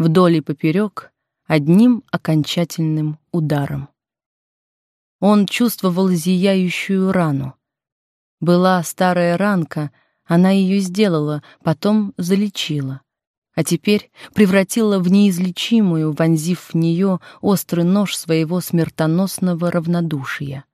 вдоль и поперек, одним окончательным ударом. Он чувствовал зияющую рану. Была старая ранка, она ее сделала, потом залечила. А теперь превратила в неизлечимую, вонзив в нее острый нож своего смертоносного равнодушия.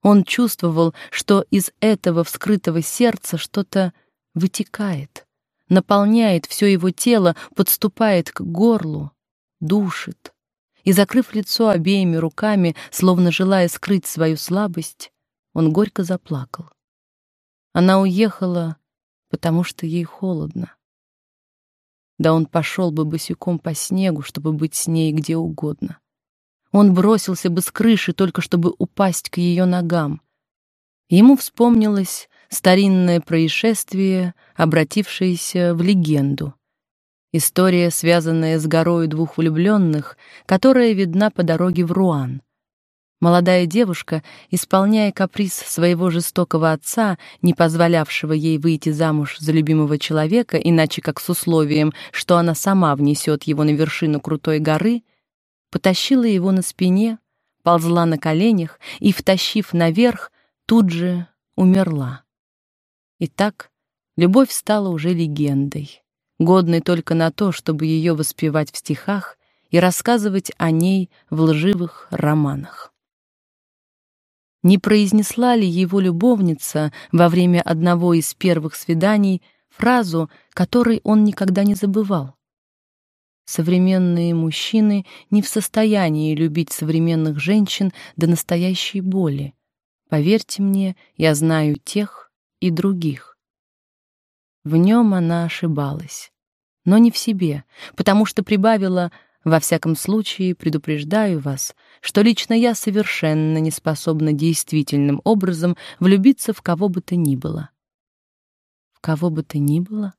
Он чувствовал, что из этого вскрытого сердца что-то вытекает, наполняет все его тело, подступает к горлу, душит. И, закрыв лицо обеими руками, словно желая скрыть свою слабость, он горько заплакал. Она уехала, потому что ей холодно. Да он пошел бы босиком по снегу, чтобы быть с ней где угодно. Он бросился бы с крыши, только чтобы упасть к ее ногам. Ему вспомнилось старинное происшествие, обратившееся в легенду. История, связанная с горой двух влюбленных, которая видна по дороге в Руан. Молодая девушка, исполняя каприз своего жестокого отца, не позволявшего ей выйти замуж за любимого человека, иначе как с условием, что она сама внесет его на вершину крутой горы, потащила его на спине, ползла на коленях и, втащив наверх, тут же умерла. И так любовь стала уже легендой, годной только на то, чтобы ее воспевать в стихах и рассказывать о ней в лживых романах. Не произнесла ли его любовница во время одного из первых свиданий фразу, которой он никогда не забывал? Современные мужчины не в состоянии любить современных женщин до настоящей боли. Поверьте мне, я знаю тех и других. В нем она ошибалась, но не в себе, потому что прибавила во всяком случае, предупреждаю вас, что лично я совершенно не способна действительным образом влюбиться в кого бы то ни было. В кого бы то ни было?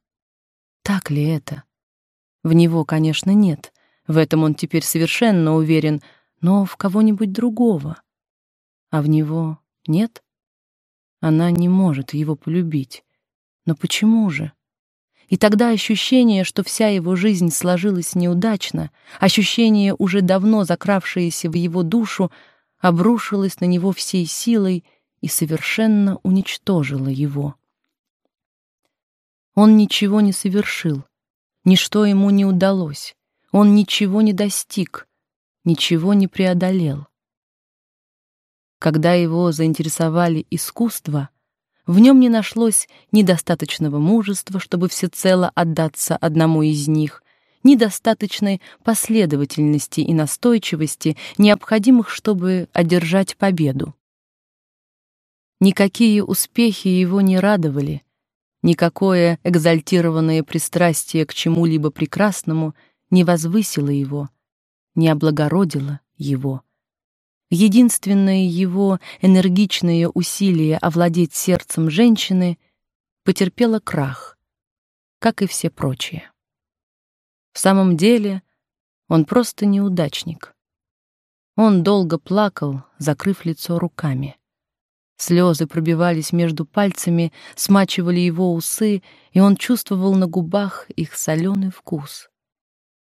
Так ли это? В него, конечно, нет. В этом он теперь совершенно уверен, но в кого-нибудь другого. А в него нет? Она не может его полюбить. Но почему же? И тогда ощущение, что вся его жизнь сложилась неудачно, ощущение, уже давно закравшееся в его душу, обрушилось на него всей силой и совершенно уничтожило его. Он ничего не совершил, Ничто ему не удалось. Он ничего не достиг, ничего не преодолел. Когда его заинтересовали искусства, в нем не нашлось ни достаточного мужества, чтобы всецело отдаться одному из них, ни достаточной последовательности и настойчивости, необходимых, чтобы одержать победу. Никакие успехи его не радовали, Никакое экзальтированное пристрастие к чему-либо прекрасному не возвысило его, не облагородило его. Единственное его энергичное усилие овладеть сердцем женщины потерпело крах, как и все прочие. В самом деле, он просто неудачник. Он долго плакал, закрыв лицо руками. Слезы пробивались между пальцами, смачивали его усы, и он чувствовал на губах их соленый вкус.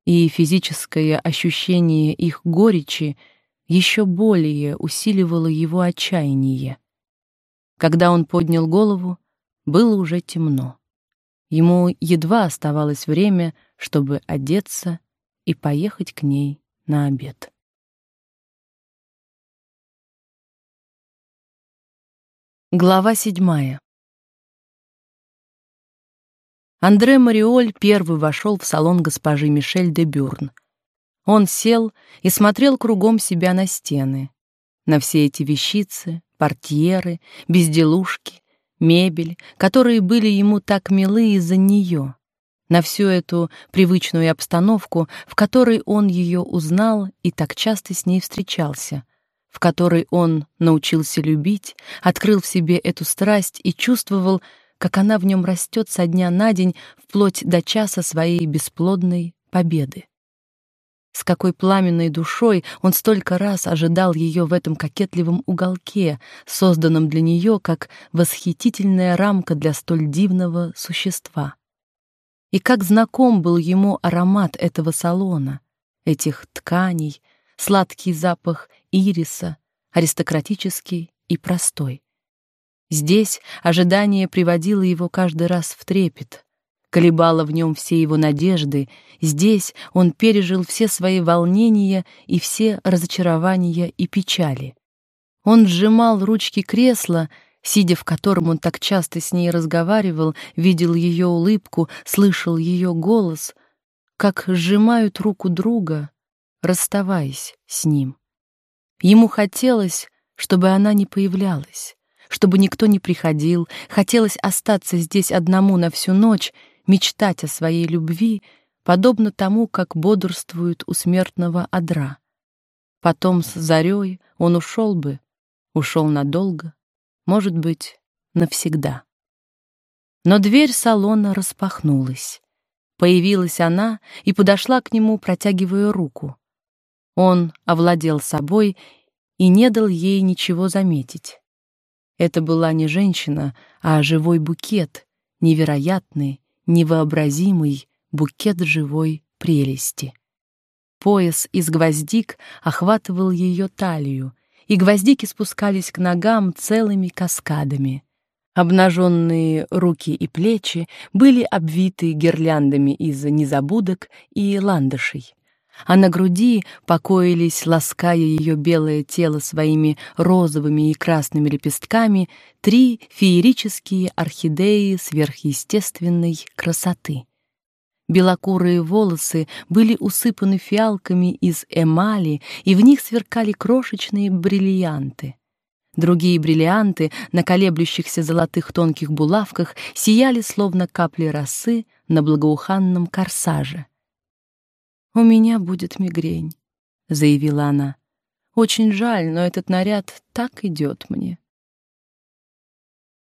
И физическое ощущение их горечи еще более усиливало его отчаяние. Когда он поднял голову, было уже темно. Ему едва оставалось время, чтобы одеться и поехать к ней на обед. Глава седьмая. Андре Мариоль первый вошел в салон госпожи Мишель де Бюрн. Он сел и смотрел кругом себя на стены, на все эти вещицы, портьеры, безделушки, мебель, которые были ему так милы из-за нее, на всю эту привычную обстановку, в которой он ее узнал и так часто с ней встречался, в которой он научился любить, открыл в себе эту страсть и чувствовал, как она в нем растет со дня на день вплоть до часа своей бесплодной победы. С какой пламенной душой он столько раз ожидал ее в этом кокетливом уголке, созданном для нее как восхитительная рамка для столь дивного существа. И как знаком был ему аромат этого салона, этих тканей, сладкий запах ириса, аристократический и простой. Здесь ожидание приводило его каждый раз в трепет, колебало в нем все его надежды, здесь он пережил все свои волнения и все разочарования и печали. Он сжимал ручки кресла, сидя в котором он так часто с ней разговаривал, видел ее улыбку, слышал ее голос, как сжимают руку друга, расставаясь с ним. Ему хотелось, чтобы она не появлялась, чтобы никто не приходил, хотелось остаться здесь одному на всю ночь, мечтать о своей любви, подобно тому, как бодрствует у смертного одра. Потом с зарей он ушел бы, ушел надолго, может быть, навсегда. Но дверь салона распахнулась. Появилась она и подошла к нему, протягивая руку. Он овладел собой и не дал ей ничего заметить. Это была не женщина, а живой букет, невероятный, невообразимый букет живой прелести. Пояс из гвоздик охватывал ее талию, и гвоздики спускались к ногам целыми каскадами. Обнаженные руки и плечи были обвиты гирляндами из незабудок и ландышей а на груди покоились, лаская ее белое тело своими розовыми и красными лепестками, три феерические орхидеи сверхъестественной красоты. Белокурые волосы были усыпаны фиалками из эмали, и в них сверкали крошечные бриллианты. Другие бриллианты на колеблющихся золотых тонких булавках сияли словно капли росы на благоуханном корсаже. «У меня будет мигрень», — заявила она. «Очень жаль, но этот наряд так идет мне».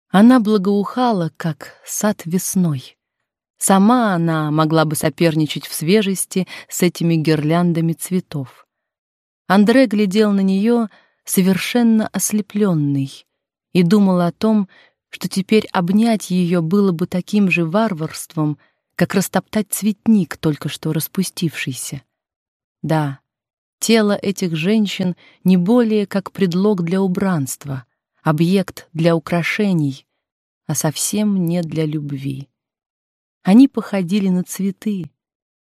Она благоухала, как сад весной. Сама она могла бы соперничать в свежести с этими гирляндами цветов. Андре глядел на нее, совершенно ослепленный, и думал о том, что теперь обнять ее было бы таким же варварством — как растоптать цветник, только что распустившийся. Да, тело этих женщин не более как предлог для убранства, объект для украшений, а совсем не для любви. Они походили на цветы,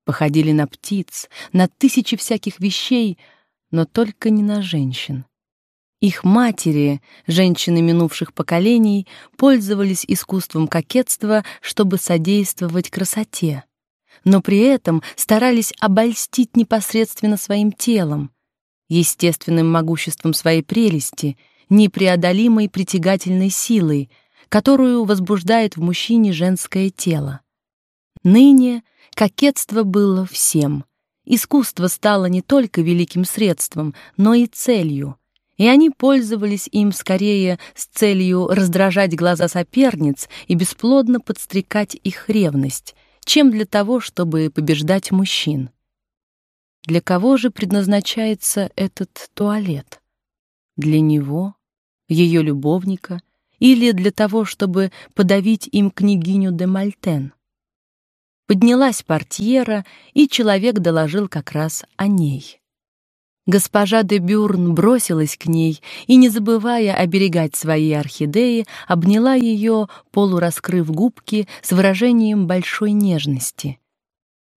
походили на птиц, на тысячи всяких вещей, но только не на женщин. Их матери, женщины минувших поколений, пользовались искусством кокетства, чтобы содействовать красоте, но при этом старались обольстить непосредственно своим телом, естественным могуществом своей прелести, непреодолимой притягательной силой, которую возбуждает в мужчине женское тело. Ныне кокетство было всем. Искусство стало не только великим средством, но и целью — и они пользовались им скорее с целью раздражать глаза соперниц и бесплодно подстрекать их ревность, чем для того, чтобы побеждать мужчин. Для кого же предназначается этот туалет? Для него, ее любовника, или для того, чтобы подавить им княгиню де Мальтен? Поднялась портьера, и человек доложил как раз о ней. Госпожа де Бюрн бросилась к ней и, не забывая оберегать свои орхидеи, обняла ее, полураскрыв губки с выражением большой нежности.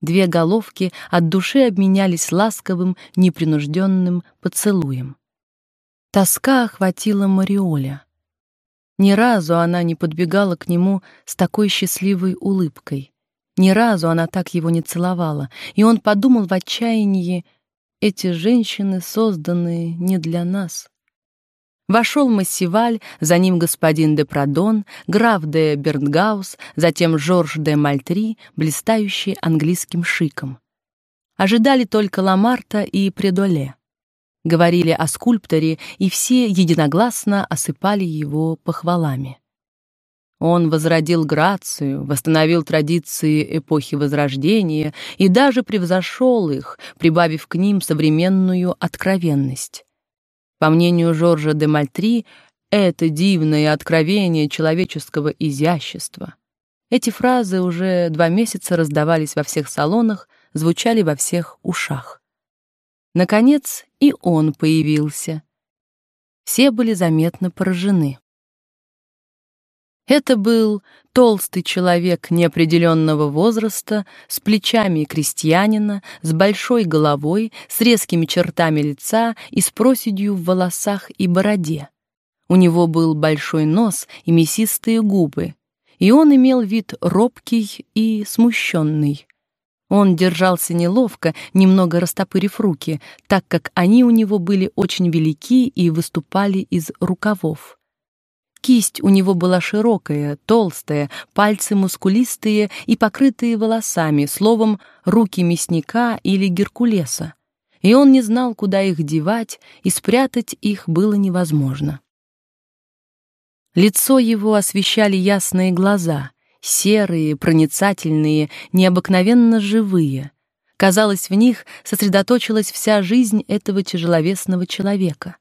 Две головки от души обменялись ласковым, непринужденным поцелуем. Тоска охватила Мариоля. Ни разу она не подбегала к нему с такой счастливой улыбкой. Ни разу она так его не целовала, и он подумал в отчаянии, эти женщины созданы не для нас. Вошел Массиваль, за ним господин де Прадон, граф де Бернгаус, затем Жорж де Мальтри, блистающий английским шиком. Ожидали только Ламарта и Предоле. Говорили о скульпторе, и все единогласно осыпали его похвалами. Он возродил грацию, восстановил традиции эпохи Возрождения и даже превзошел их, прибавив к ним современную откровенность. По мнению Жоржа де Мальтри, это дивное откровение человеческого изящества. Эти фразы уже два месяца раздавались во всех салонах, звучали во всех ушах. Наконец и он появился. Все были заметно поражены. Это был толстый человек неопределенного возраста, с плечами крестьянина, с большой головой, с резкими чертами лица и с проседью в волосах и бороде. У него был большой нос и мясистые губы, и он имел вид робкий и смущенный. Он держался неловко, немного растопырив руки, так как они у него были очень велики и выступали из рукавов. Кисть у него была широкая, толстая, пальцы мускулистые и покрытые волосами, словом, руки мясника или Геркулеса. И он не знал, куда их девать, и спрятать их было невозможно. Лицо его освещали ясные глаза, серые, проницательные, необыкновенно живые. Казалось, в них сосредоточилась вся жизнь этого тяжеловесного человека.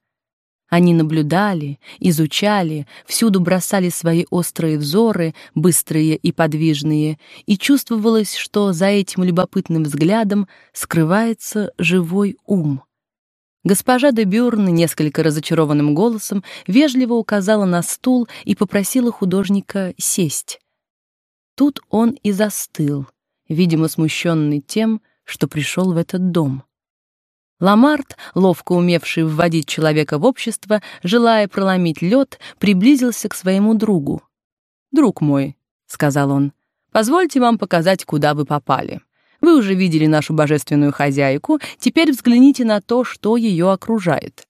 Они наблюдали, изучали, всюду бросали свои острые взоры, быстрые и подвижные, и чувствовалось, что за этим любопытным взглядом скрывается живой ум. Госпожа де Бюрн несколько разочарованным голосом вежливо указала на стул и попросила художника сесть. Тут он и застыл, видимо, смущенный тем, что пришел в этот дом. Ламарт, ловко умевший вводить человека в общество, желая проломить лед, приблизился к своему другу. «Друг мой», — сказал он, — «позвольте вам показать, куда вы попали. Вы уже видели нашу божественную хозяйку, теперь взгляните на то, что ее окружает».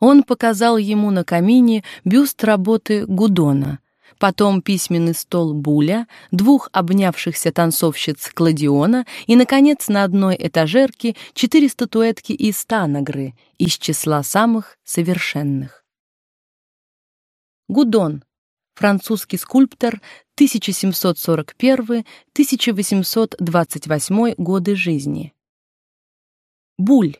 Он показал ему на камине бюст работы Гудона — потом письменный стол Буля, двух обнявшихся танцовщиц Кладиона и, наконец, на одной этажерке четыре статуэтки из Танагры из числа самых совершенных. Гудон, французский скульптор 1741-1828 годы жизни. Буль,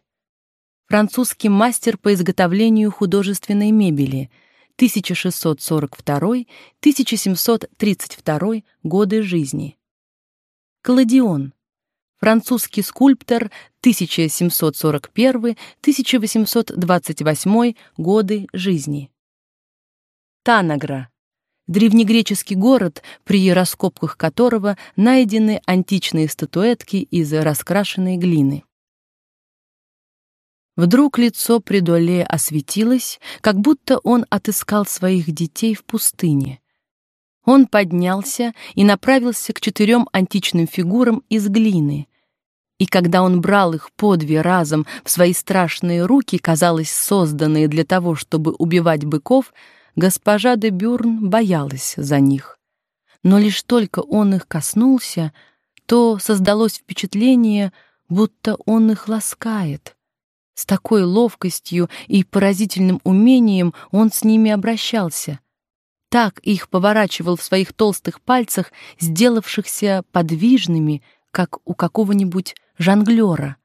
французский мастер по изготовлению художественной мебели – 1642-1732 годы жизни. Кладион. Французский скульптор 1741-1828 годы жизни. Танагра. Древнегреческий город, при раскопках которого найдены античные статуэтки из раскрашенной глины. Вдруг лицо Придоле осветилось, как будто он отыскал своих детей в пустыне. Он поднялся и направился к четырем античным фигурам из глины. И когда он брал их по две разом в свои страшные руки, казалось, созданные для того, чтобы убивать быков, госпожа де Бюрн боялась за них. Но лишь только он их коснулся, то создалось впечатление, будто он их ласкает. С такой ловкостью и поразительным умением он с ними обращался. Так их поворачивал в своих толстых пальцах, сделавшихся подвижными, как у какого-нибудь жонглера.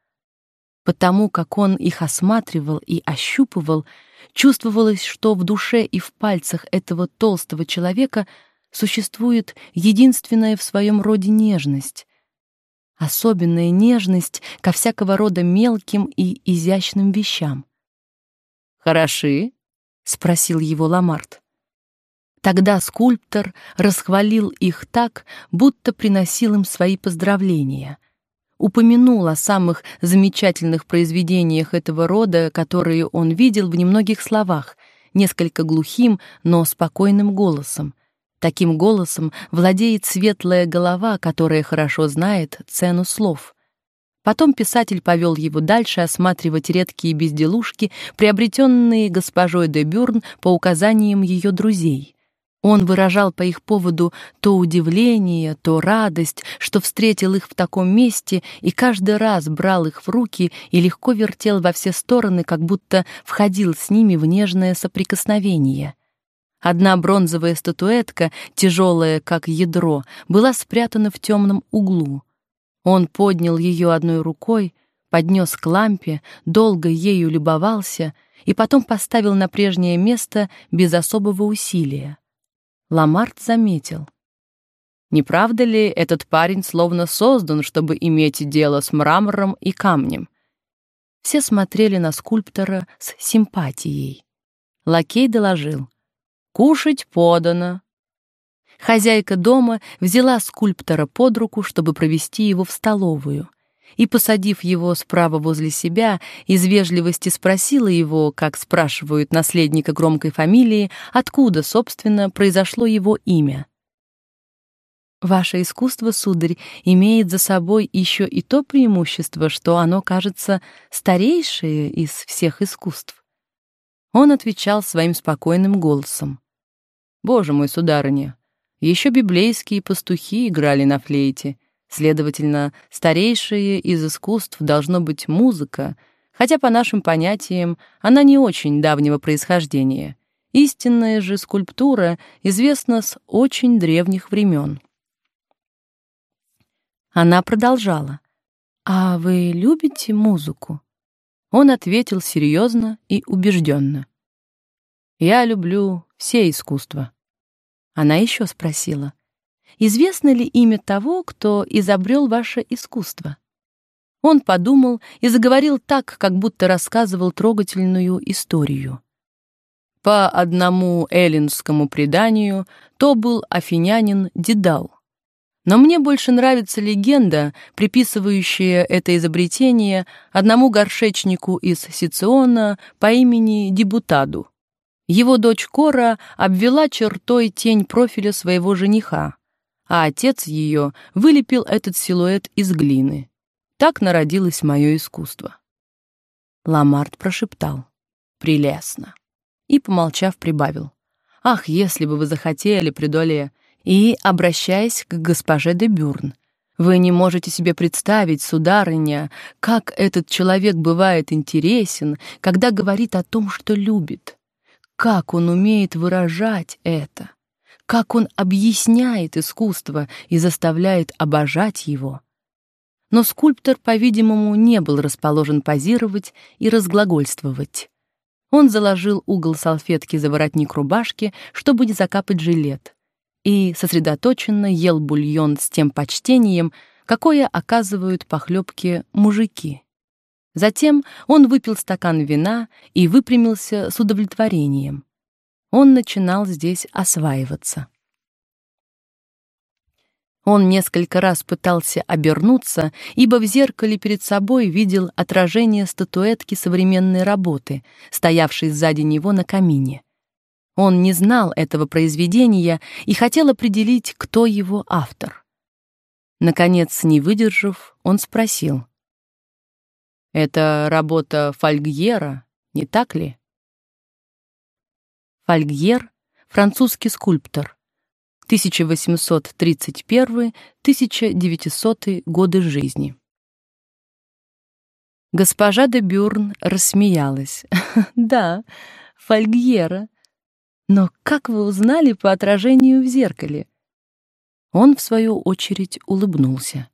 Потому как он их осматривал и ощупывал, чувствовалось, что в душе и в пальцах этого толстого человека существует единственная в своем роде нежность, особенная нежность ко всякого рода мелким и изящным вещам. «Хороши?» — спросил его Ламарт. Тогда скульптор расхвалил их так, будто приносил им свои поздравления. Упомянул о самых замечательных произведениях этого рода, которые он видел в немногих словах, несколько глухим, но спокойным голосом, Таким голосом владеет светлая голова, которая хорошо знает цену слов. Потом писатель повел его дальше осматривать редкие безделушки, приобретенные госпожой де Бюрн по указаниям ее друзей. Он выражал по их поводу то удивление, то радость, что встретил их в таком месте, и каждый раз брал их в руки и легко вертел во все стороны, как будто входил с ними в нежное соприкосновение. Одна бронзовая статуэтка, тяжелая как ядро, была спрятана в темном углу. Он поднял ее одной рукой, поднес к лампе, долго ею любовался и потом поставил на прежнее место без особого усилия. Ламарт заметил: Не правда ли, этот парень словно создан, чтобы иметь дело с мрамором и камнем? Все смотрели на скульптора с симпатией. Лакей доложил. «Кушать подано». Хозяйка дома взяла скульптора под руку, чтобы провести его в столовую, и, посадив его справа возле себя, из вежливости спросила его, как спрашивают наследника громкой фамилии, откуда, собственно, произошло его имя. Ваше искусство, сударь, имеет за собой еще и то преимущество, что оно кажется старейшее из всех искусств. Он отвечал своим спокойным голосом. Боже мой, сударыня, еще библейские пастухи играли на флейте. Следовательно, старейшее из искусств должно быть музыка, хотя по нашим понятиям она не очень давнего происхождения. Истинная же скульптура известна с очень древних времен. Она продолжала. «А вы любите музыку?» Он ответил серьезно и убежденно. «Я люблю все искусства». Она еще спросила. «Известно ли имя того, кто изобрел ваше искусство?» Он подумал и заговорил так, как будто рассказывал трогательную историю. По одному эллинскому преданию, то был афинянин Дедал. Но мне больше нравится легенда, приписывающая это изобретение одному горшечнику из Сициона по имени Дебутаду. Его дочь Кора обвела чертой тень профиля своего жениха, а отец ее вылепил этот силуэт из глины. Так народилось мое искусство. Ламарт прошептал. «Прелестно!» И, помолчав, прибавил. «Ах, если бы вы захотели, Придоле, и, обращаясь к госпоже де Бюрн, «Вы не можете себе представить, сударыня, как этот человек бывает интересен, когда говорит о том, что любит, как он умеет выражать это, как он объясняет искусство и заставляет обожать его». Но скульптор, по-видимому, не был расположен позировать и разглагольствовать. Он заложил угол салфетки за воротник рубашки, чтобы не закапать жилет и сосредоточенно ел бульон с тем почтением, какое оказывают похлебки мужики. Затем он выпил стакан вина и выпрямился с удовлетворением. Он начинал здесь осваиваться. Он несколько раз пытался обернуться, ибо в зеркале перед собой видел отражение статуэтки современной работы, стоявшей сзади него на камине. Он не знал этого произведения и хотел определить, кто его автор. Наконец, не выдержав, он спросил. «Это работа Фольгьера, не так ли?» Фольгьер — французский скульптор. 1831-1900 годы жизни. Госпожа де Бюрн рассмеялась. «Да, Фольгьера, но как вы узнали по отражению в зеркале? Он, в свою очередь, улыбнулся.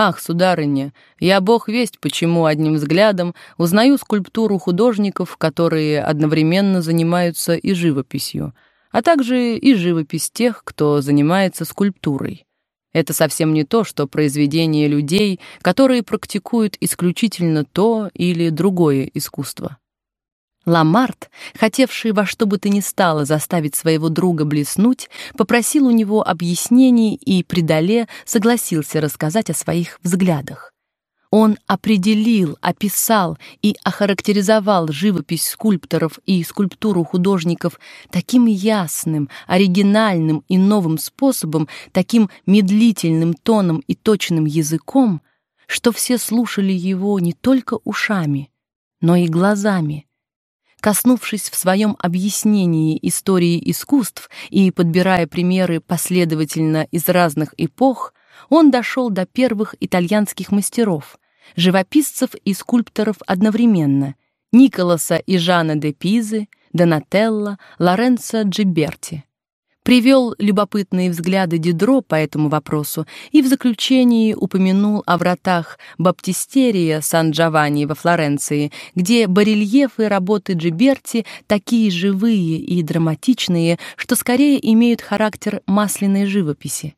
Ах, сударыня, я бог весть, почему одним взглядом узнаю скульптуру художников, которые одновременно занимаются и живописью, а также и живопись тех, кто занимается скульптурой. Это совсем не то, что произведения людей, которые практикуют исключительно то или другое искусство. Ламарт, хотевший во что бы то ни стало заставить своего друга блеснуть, попросил у него объяснений и при согласился рассказать о своих взглядах. Он определил, описал и охарактеризовал живопись скульпторов и скульптуру художников таким ясным, оригинальным и новым способом, таким медлительным тоном и точным языком, что все слушали его не только ушами, но и глазами коснувшись в своем объяснении истории искусств и подбирая примеры последовательно из разных эпох, он дошел до первых итальянских мастеров, живописцев и скульпторов одновременно, Николаса и Жана де Пизы, Донателло, Лоренцо Джиберти привел любопытные взгляды Дидро по этому вопросу и в заключении упомянул о вратах Баптистерия Сан-Джованни во Флоренции, где барельефы работы Джиберти такие живые и драматичные, что скорее имеют характер масляной живописи.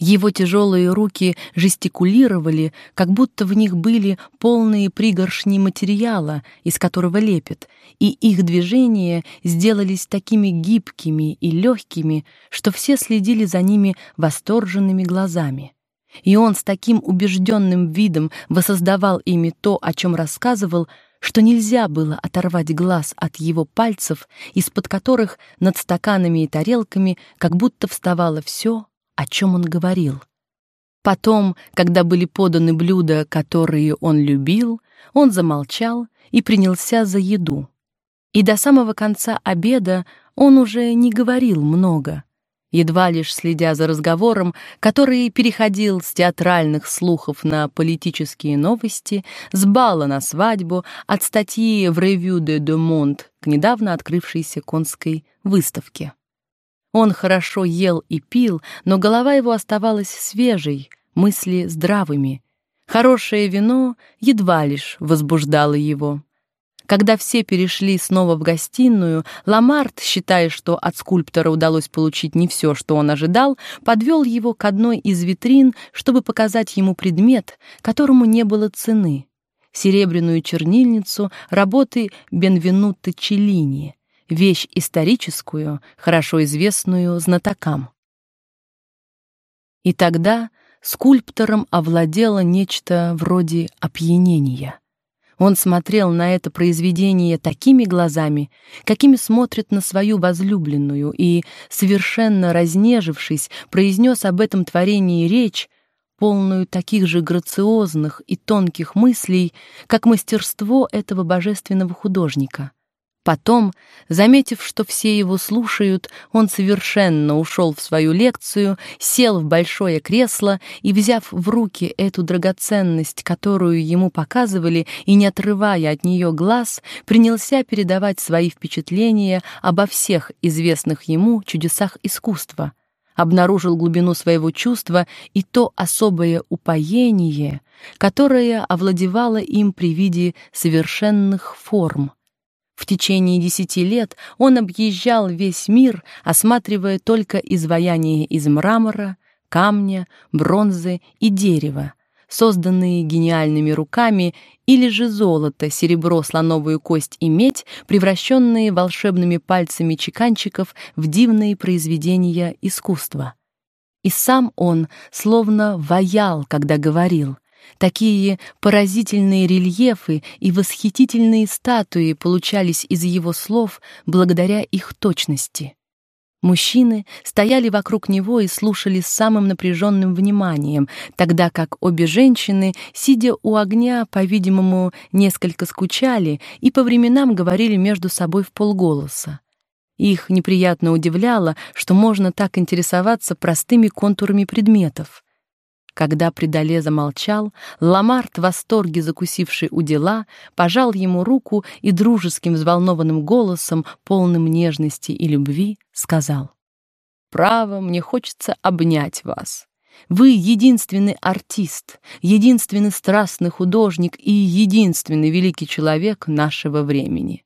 Его тяжелые руки жестикулировали, как будто в них были полные пригоршни материала, из которого лепят, и их движения сделались такими гибкими и легкими, что все следили за ними восторженными глазами. И он с таким убежденным видом воссоздавал ими то, о чем рассказывал, что нельзя было оторвать глаз от его пальцев, из-под которых над стаканами и тарелками как будто вставало все, о чем он говорил. Потом, когда были поданы блюда, которые он любил, он замолчал и принялся за еду. И до самого конца обеда он уже не говорил много, едва лишь следя за разговором, который переходил с театральных слухов на политические новости, с бала на свадьбу, от статьи в «Revue de Deux Monde» к недавно открывшейся конской выставке. Он хорошо ел и пил, но голова его оставалась свежей, мысли здравыми. Хорошее вино едва лишь возбуждало его. Когда все перешли снова в гостиную, Ламарт, считая, что от скульптора удалось получить не все, что он ожидал, подвел его к одной из витрин, чтобы показать ему предмет, которому не было цены — серебряную чернильницу работы Бенвенуто Челлини — вещь историческую, хорошо известную знатокам. И тогда скульптором овладело нечто вроде опьянения. Он смотрел на это произведение такими глазами, какими смотрят на свою возлюбленную, и, совершенно разнежившись, произнес об этом творении речь, полную таких же грациозных и тонких мыслей, как мастерство этого божественного художника — Потом, заметив, что все его слушают, он совершенно ушел в свою лекцию, сел в большое кресло и, взяв в руки эту драгоценность, которую ему показывали, и не отрывая от нее глаз, принялся передавать свои впечатления обо всех известных ему чудесах искусства, обнаружил глубину своего чувства и то особое упоение, которое овладевало им при виде совершенных форм — в течение десяти лет он объезжал весь мир, осматривая только изваяния из мрамора, камня, бронзы и дерева, созданные гениальными руками, или же золото, серебро, слоновую кость и медь, превращенные волшебными пальцами чеканщиков в дивные произведения искусства. И сам он словно ваял, когда говорил — Такие поразительные рельефы и восхитительные статуи получались из его слов благодаря их точности. Мужчины стояли вокруг него и слушали с самым напряженным вниманием, тогда как обе женщины, сидя у огня, по-видимому, несколько скучали и по временам говорили между собой в полголоса. Их неприятно удивляло, что можно так интересоваться простыми контурами предметов. Когда Придале замолчал, Ламарт, в восторге закусивший у дела, пожал ему руку и дружеским взволнованным голосом, полным нежности и любви, сказал: "Право, мне хочется обнять вас. Вы единственный артист, единственный страстный художник и единственный великий человек нашего времени.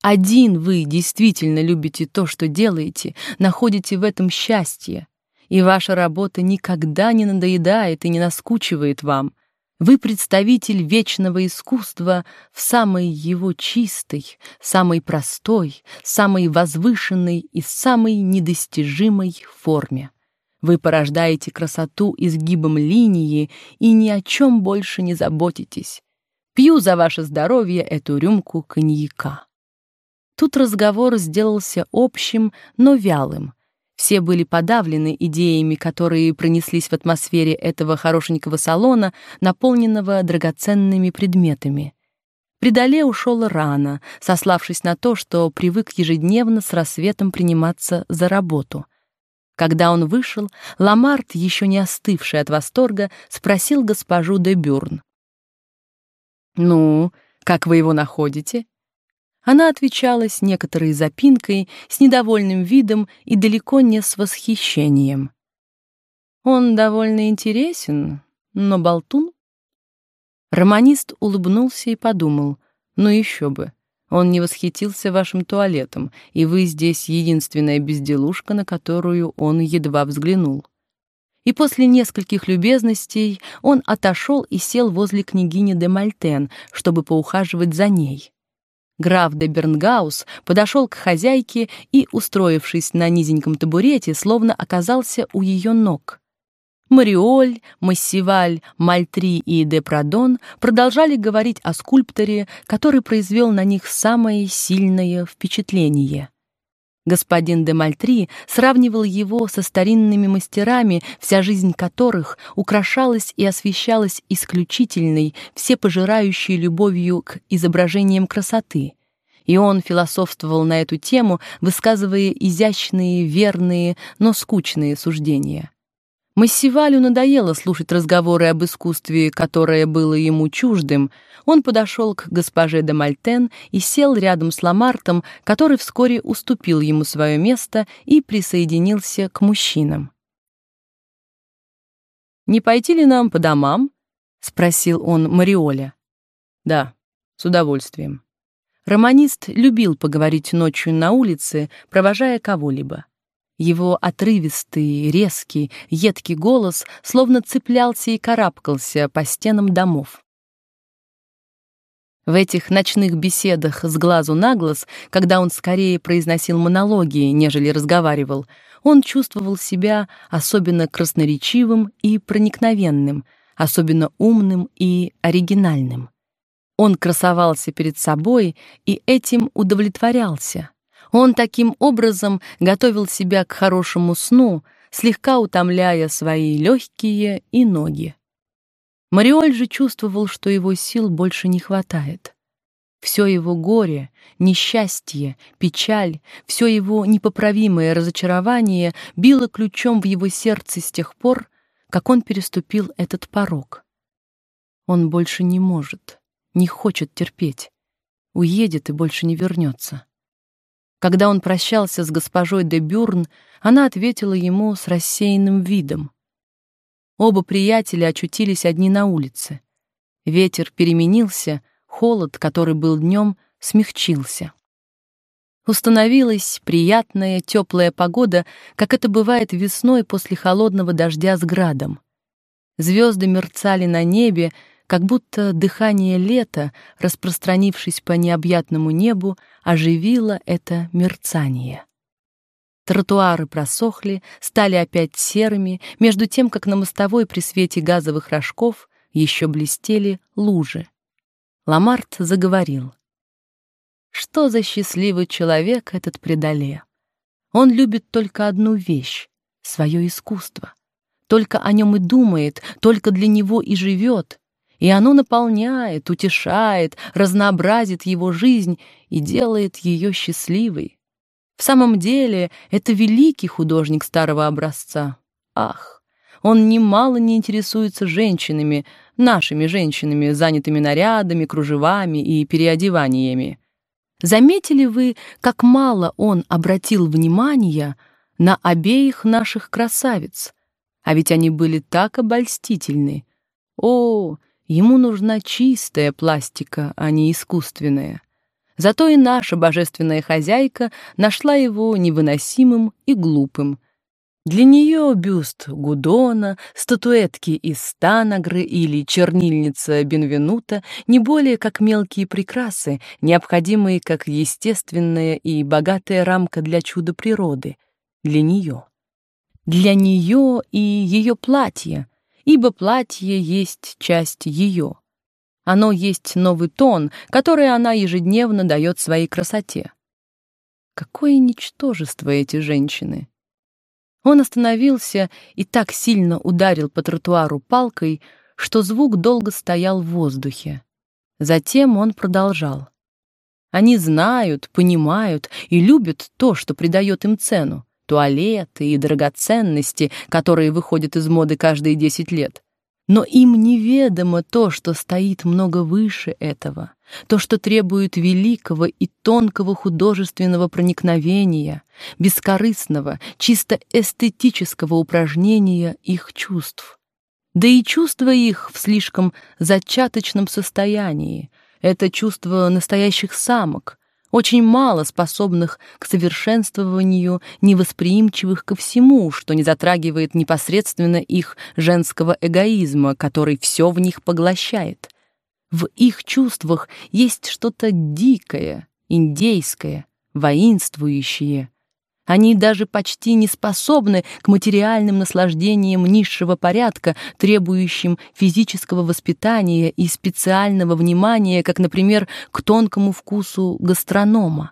Один вы действительно любите то, что делаете, находите в этом счастье, и ваша работа никогда не надоедает и не наскучивает вам. Вы представитель вечного искусства в самой его чистой, самой простой, самой возвышенной и самой недостижимой форме. Вы порождаете красоту изгибом линии и ни о чем больше не заботитесь. Пью за ваше здоровье эту рюмку коньяка. Тут разговор сделался общим, но вялым, все были подавлены идеями, которые пронеслись в атмосфере этого хорошенького салона, наполненного драгоценными предметами. Придале ушел рано, сославшись на то, что привык ежедневно с рассветом приниматься за работу. Когда он вышел, Ламарт, еще не остывший от восторга, спросил госпожу де Бюрн. «Ну, как вы его находите?» Она отвечала с некоторой запинкой, с недовольным видом и далеко не с восхищением. Он довольно интересен, но болтун. Романист улыбнулся и подумал: "Ну еще бы. Он не восхитился вашим туалетом, и вы здесь единственная безделушка, на которую он едва взглянул. И после нескольких любезностей он отошел и сел возле княгини де Мальтен, чтобы поухаживать за ней. Граф де Бернгаус подошел к хозяйке и, устроившись на низеньком табурете, словно оказался у ее ног. Мариоль, Массиваль, Мальтри и де Прадон продолжали говорить о скульпторе, который произвел на них самое сильное впечатление. Господин де Мальтри сравнивал его со старинными мастерами, вся жизнь которых украшалась и освещалась исключительной, всепожирающей любовью к изображениям красоты. И он философствовал на эту тему, высказывая изящные, верные, но скучные суждения. Массивалю надоело слушать разговоры об искусстве, которое было ему чуждым. Он подошел к госпоже де Мальтен и сел рядом с Ламартом, который вскоре уступил ему свое место и присоединился к мужчинам. «Не пойти ли нам по домам?» — спросил он Мариоля. «Да, с удовольствием». Романист любил поговорить ночью на улице, провожая кого-либо. Его отрывистый, резкий, едкий голос словно цеплялся и карабкался по стенам домов. В этих ночных беседах с глазу на глаз, когда он скорее произносил монологи, нежели разговаривал, он чувствовал себя особенно красноречивым и проникновенным, особенно умным и оригинальным. Он красовался перед собой и этим удовлетворялся. Он таким образом готовил себя к хорошему сну, слегка утомляя свои легкие и ноги. Мариоль же чувствовал, что его сил больше не хватает. Все его горе, несчастье, печаль, все его непоправимое разочарование било ключом в его сердце с тех пор, как он переступил этот порог. Он больше не может, не хочет терпеть, уедет и больше не вернется. Когда он прощался с госпожой де Бюрн, она ответила ему с рассеянным видом. Оба приятеля очутились одни на улице. Ветер переменился, холод, который был днем, смягчился. Установилась приятная теплая погода, как это бывает весной после холодного дождя с градом. Звезды мерцали на небе, как будто дыхание лета, распространившись по необъятному небу, оживило это мерцание. Тротуары просохли, стали опять серыми, между тем, как на мостовой при свете газовых рожков еще блестели лужи. Ламарт заговорил. Что за счастливый человек этот предале? Он любит только одну вещь — свое искусство. Только о нем и думает, только для него и живет, и оно наполняет, утешает, разнообразит его жизнь и делает ее счастливой. В самом деле, это великий художник старого образца. Ах, он немало не интересуется женщинами, нашими женщинами, занятыми нарядами, кружевами и переодеваниями. Заметили вы, как мало он обратил внимания на обеих наших красавиц? А ведь они были так обольстительны. О, Ему нужна чистая пластика, а не искусственная. Зато и наша божественная хозяйка нашла его невыносимым и глупым. Для нее бюст Гудона, статуэтки из Станагры или чернильница Бенвенута не более как мелкие прикрасы, необходимые как естественная и богатая рамка для чуда природы. Для нее. Для нее и ее платье, ибо платье есть часть ее. Оно есть новый тон, который она ежедневно дает своей красоте. Какое ничтожество эти женщины! Он остановился и так сильно ударил по тротуару палкой, что звук долго стоял в воздухе. Затем он продолжал. Они знают, понимают и любят то, что придает им цену туалеты и драгоценности, которые выходят из моды каждые десять лет. Но им неведомо то, что стоит много выше этого, то, что требует великого и тонкого художественного проникновения, бескорыстного, чисто эстетического упражнения их чувств. Да и чувства их в слишком зачаточном состоянии. Это чувство настоящих самок, очень мало способных к совершенствованию, невосприимчивых ко всему, что не затрагивает непосредственно их женского эгоизма, который все в них поглощает. В их чувствах есть что-то дикое, индейское, воинствующее. Они даже почти не способны к материальным наслаждениям низшего порядка, требующим физического воспитания и специального внимания, как, например, к тонкому вкусу гастронома.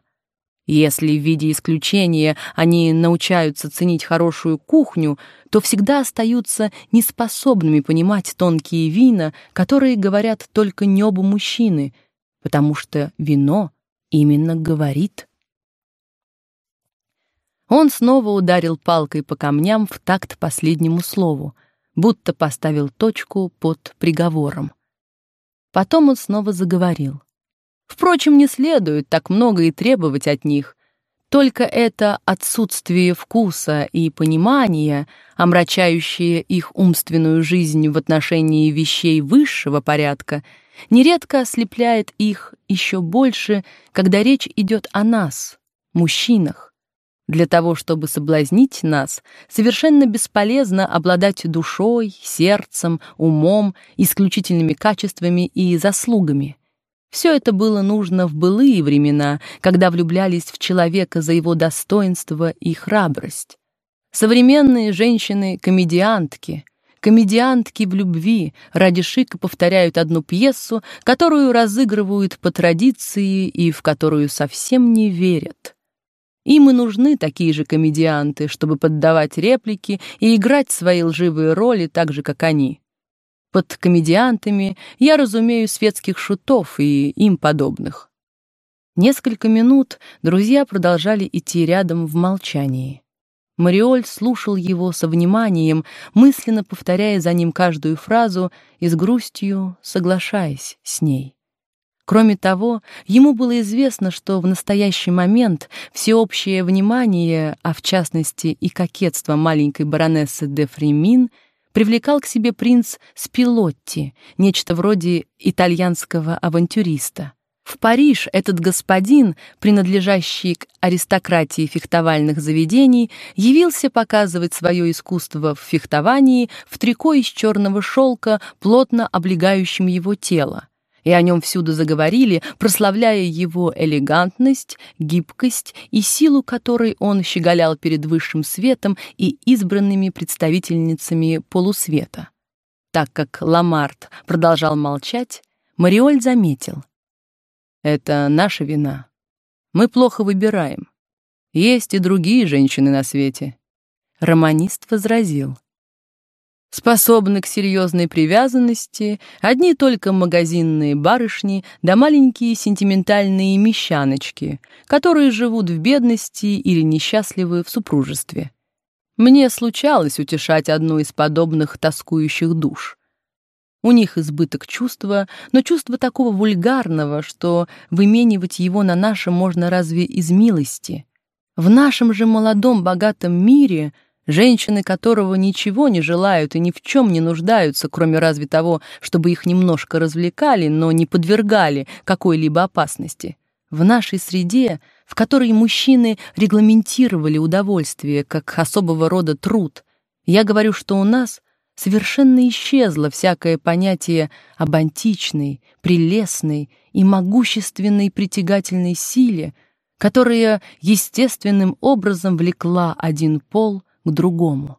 Если в виде исключения они научаются ценить хорошую кухню, то всегда остаются неспособными понимать тонкие вина, которые говорят только небу мужчины, потому что вино именно говорит. Он снова ударил палкой по камням в такт последнему слову, будто поставил точку под приговором. Потом он снова заговорил. Впрочем, не следует так много и требовать от них. Только это отсутствие вкуса и понимания, омрачающее их умственную жизнь в отношении вещей высшего порядка, нередко ослепляет их еще больше, когда речь идет о нас, мужчинах. Для того, чтобы соблазнить нас, совершенно бесполезно обладать душой, сердцем, умом, исключительными качествами и заслугами. Все это было нужно в былые времена, когда влюблялись в человека за его достоинство и храбрость. Современные женщины-комедиантки, комедиантки в любви ради шика повторяют одну пьесу, которую разыгрывают по традиции и в которую совсем не верят. Им и нужны такие же комедианты, чтобы поддавать реплики и играть свои лживые роли так же, как они. Под комедиантами я разумею светских шутов и им подобных. Несколько минут друзья продолжали идти рядом в молчании. Мариоль слушал его со вниманием, мысленно повторяя за ним каждую фразу и с грустью соглашаясь с ней. Кроме того, ему было известно, что в настоящий момент всеобщее внимание, а в частности и кокетство маленькой баронессы де Фремин, привлекал к себе принц Спилотти, нечто вроде итальянского авантюриста. В Париж этот господин, принадлежащий к аристократии фехтовальных заведений, явился показывать свое искусство в фехтовании в трико из черного шелка, плотно облегающем его тело и о нем всюду заговорили, прославляя его элегантность, гибкость и силу, которой он щеголял перед высшим светом и избранными представительницами полусвета. Так как Ламарт продолжал молчать, Мариоль заметил. «Это наша вина. Мы плохо выбираем. Есть и другие женщины на свете». Романист возразил способны к серьезной привязанности одни только магазинные барышни да маленькие сентиментальные мещаночки, которые живут в бедности или несчастливы в супружестве. Мне случалось утешать одну из подобных тоскующих душ. У них избыток чувства, но чувство такого вульгарного, что выменивать его на наше можно разве из милости. В нашем же молодом богатом мире — Женщины, которого ничего не желают и ни в чем не нуждаются, кроме разве того, чтобы их немножко развлекали, но не подвергали какой-либо опасности. В нашей среде, в которой мужчины регламентировали удовольствие как особого рода труд, я говорю, что у нас совершенно исчезло всякое понятие об античной, прелестной и могущественной притягательной силе, которая естественным образом влекла один пол к другому.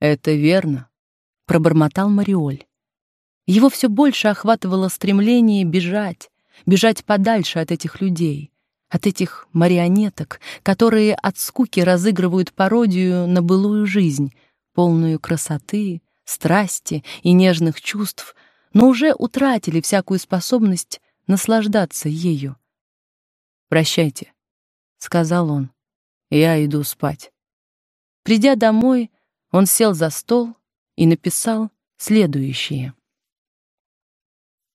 «Это верно», — пробормотал Мариоль. Его все больше охватывало стремление бежать, бежать подальше от этих людей, от этих марионеток, которые от скуки разыгрывают пародию на былую жизнь, полную красоты, страсти и нежных чувств, но уже утратили всякую способность наслаждаться ею. «Прощайте», — сказал он, — «я иду спать». Придя домой, он сел за стол и написал следующее.